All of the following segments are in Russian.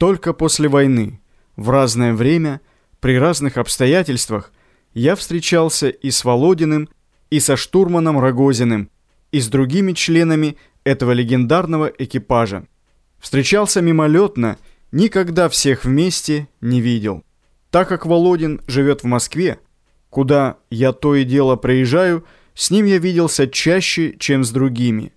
Только после войны, в разное время, при разных обстоятельствах, я встречался и с Володиным, и со штурманом Рогозиным, и с другими членами этого легендарного экипажа. Встречался мимолетно, никогда всех вместе не видел. Так как Володин живет в Москве, куда я то и дело приезжаю, с ним я виделся чаще, чем с другими.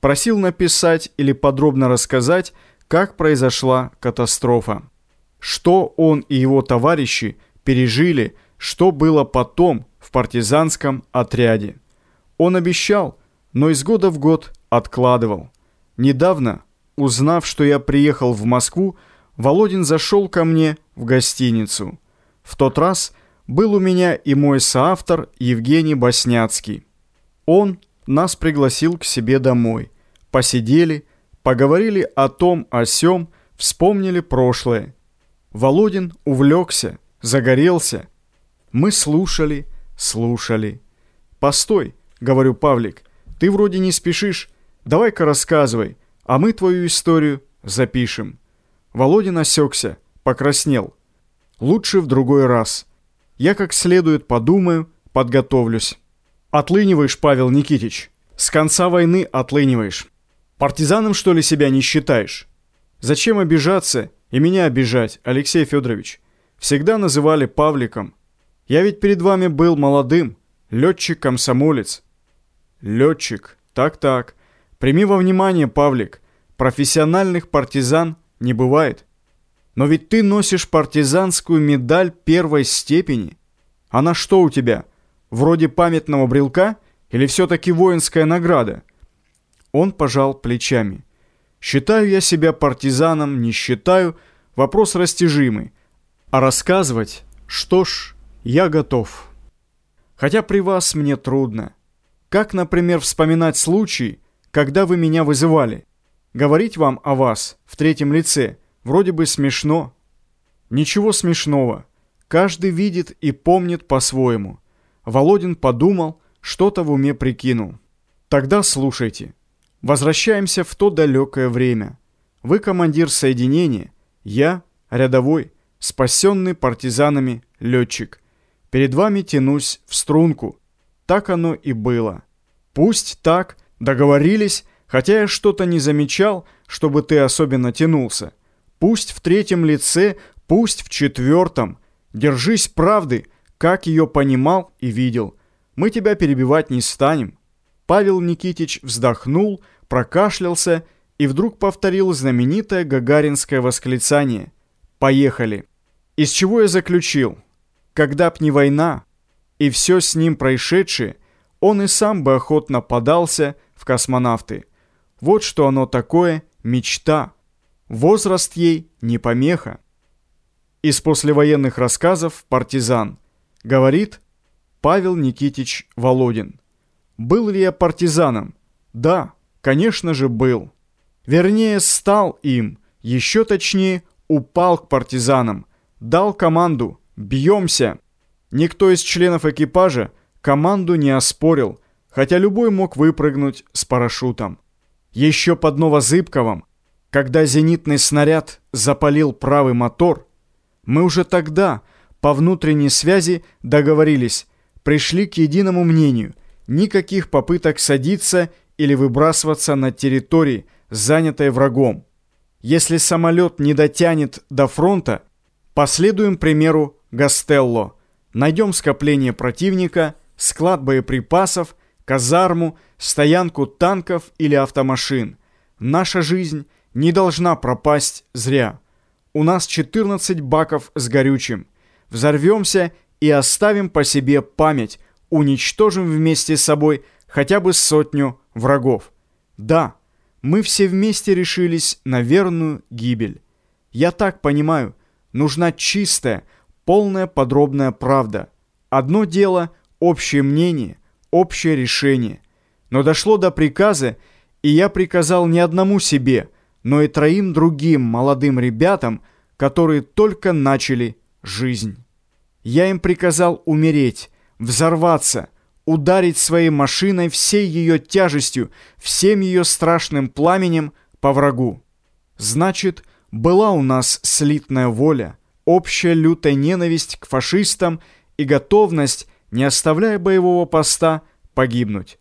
Просил написать или подробно рассказать, как произошла катастрофа. Что он и его товарищи пережили, что было потом в партизанском отряде. Он обещал, но из года в год откладывал. Недавно, узнав, что я приехал в Москву, Володин зашел ко мне в гостиницу. В тот раз был у меня и мой соавтор Евгений Босняцкий. Он нас пригласил к себе домой. Посидели, поговорили о том, о сём, вспомнили прошлое. Володин увлекся, загорелся. Мы слушали, слушали. «Постой», — говорю, Павлик, — «ты вроде не спешишь. Давай-ка рассказывай, а мы твою историю запишем». Володин осекся, покраснел. «Лучше в другой раз. Я как следует подумаю, подготовлюсь». «Отлыниваешь, Павел Никитич. С конца войны отлыниваешь. Партизаном, что ли, себя не считаешь? Зачем обижаться и меня обижать, Алексей Федорович? Всегда называли Павликом. Я ведь перед вами был молодым, летчик-комсомолец. Летчик, так-так. Прими во внимание, Павлик, профессиональных партизан не бывает. Но ведь ты носишь партизанскую медаль первой степени. Она что у тебя, вроде памятного брелка или все-таки воинская награда? Он пожал плечами. «Считаю я себя партизаном, не считаю. Вопрос растяжимый. А рассказывать, что ж, я готов. Хотя при вас мне трудно. Как, например, вспоминать случай, когда вы меня вызывали? Говорить вам о вас в третьем лице вроде бы смешно. Ничего смешного. Каждый видит и помнит по-своему. Володин подумал, что-то в уме прикинул. Тогда слушайте. Возвращаемся в то далекое время. Вы командир соединения, я рядовой, спасенный партизанами летчик. Перед вами тянусь в струнку. Так оно и было. Пусть так, договорились, хотя я что-то не замечал, чтобы ты особенно тянулся. Пусть в третьем лице, пусть в четвертом. Держись правды, как ее понимал и видел. Мы тебя перебивать не станем. Павел Никитич вздохнул, прокашлялся и вдруг повторил знаменитое гагаринское восклицание «Поехали!». Из чего я заключил? Когда б не война и все с ним происшедшее, он и сам бы охотно подался в космонавты. Вот что оно такое мечта. Возраст ей не помеха. Из послевоенных рассказов «Партизан» говорит Павел Никитич Володин. Был ли я партизаном? Да, конечно же, был. Вернее, стал им, еще точнее, упал к партизанам, дал команду «Бьемся!». Никто из членов экипажа команду не оспорил, хотя любой мог выпрыгнуть с парашютом. Еще под Новозыбковым, когда зенитный снаряд запалил правый мотор, мы уже тогда по внутренней связи договорились, пришли к единому мнению – никаких попыток садиться или выбрасываться на территории, занятой врагом. Если самолет не дотянет до фронта, последуем примеру Гастелло. Найдем скопление противника, склад боеприпасов, казарму, стоянку танков или автомашин. Наша жизнь не должна пропасть зря. У нас 14 баков с горючим. Взорвемся и оставим по себе память уничтожим вместе с собой хотя бы сотню врагов. Да, мы все вместе решились на верную гибель. Я так понимаю, нужна чистая, полная подробная правда. Одно дело – общее мнение, общее решение. Но дошло до приказа, и я приказал не одному себе, но и троим другим молодым ребятам, которые только начали жизнь. Я им приказал умереть, взорваться, ударить своей машиной всей ее тяжестью, всем ее страшным пламенем по врагу. Значит, была у нас слитная воля, общая лютая ненависть к фашистам и готовность, не оставляя боевого поста, погибнуть.